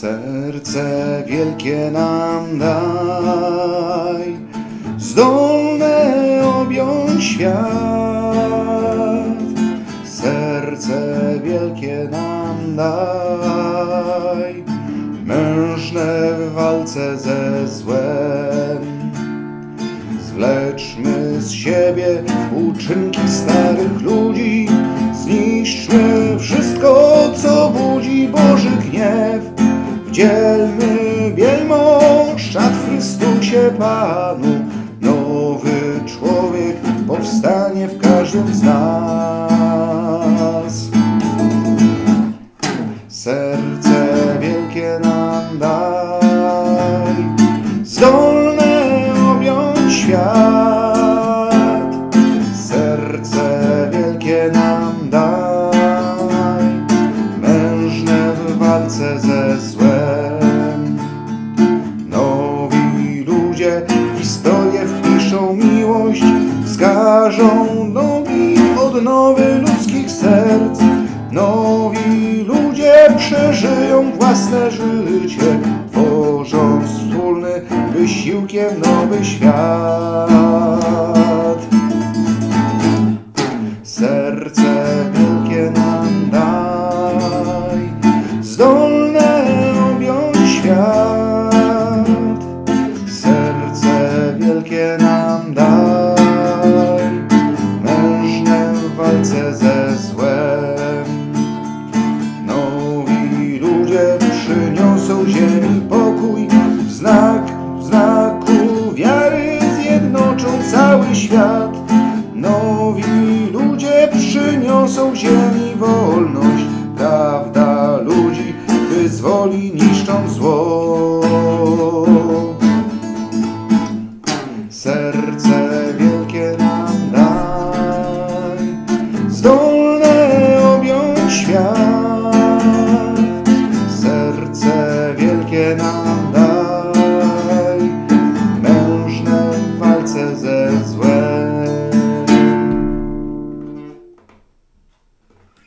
Serce wielkie nam daj, zdolne objąć świat. Serce wielkie nam daj, mężne w walce ze złem. Zwleczmy z siebie uczynki starych ludzi, Wdzielmy wielmożat w Chrystusie Panu, nowy człowiek powstanie w każdym z nas. Serce wielkie nam daj, zdolne objąć świat. Serce Ludzie w historię wpiszą miłość, wskażą nowi odnowy ludzkich serc. Nowi ludzie przeżyją własne życie, tworząc wspólny wysiłkiem nowy świat. Wielkie nam daj, mężne w walce ze złem. Nowi ludzie przyniosą ziemi pokój, w znak, w znaku wiary zjednoczą cały świat. Nowi ludzie przyniosą ziemi wolność, prawda ludzi wyzwoli niszcząc zło.